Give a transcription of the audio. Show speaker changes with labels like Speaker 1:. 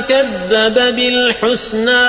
Speaker 1: كذب بالحسنى